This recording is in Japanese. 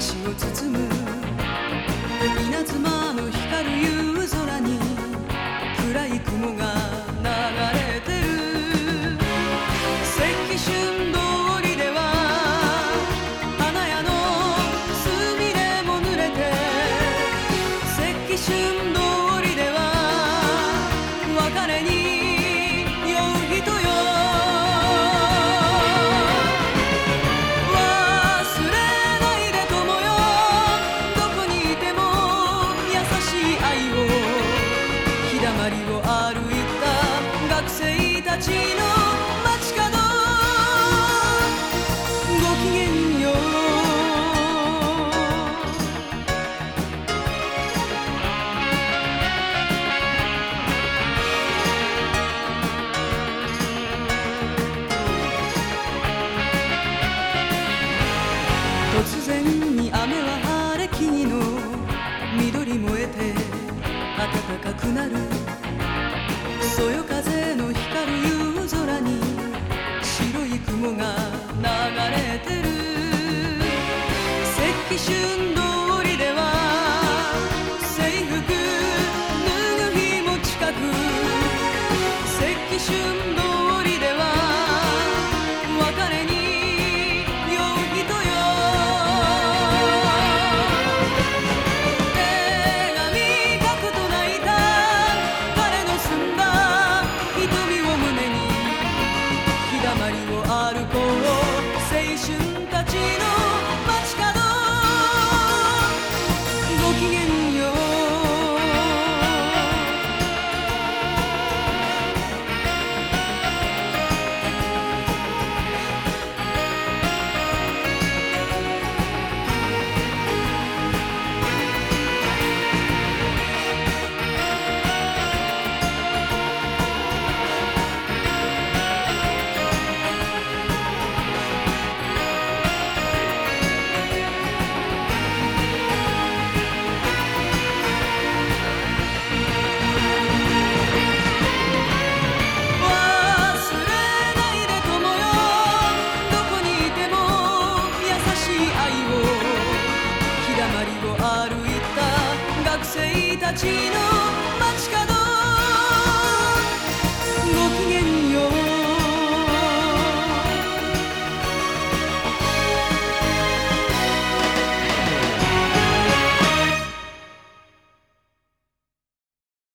私を包むたちの街角ごきげんよう突然に雨は晴れ木々の緑燃えて暖かくなる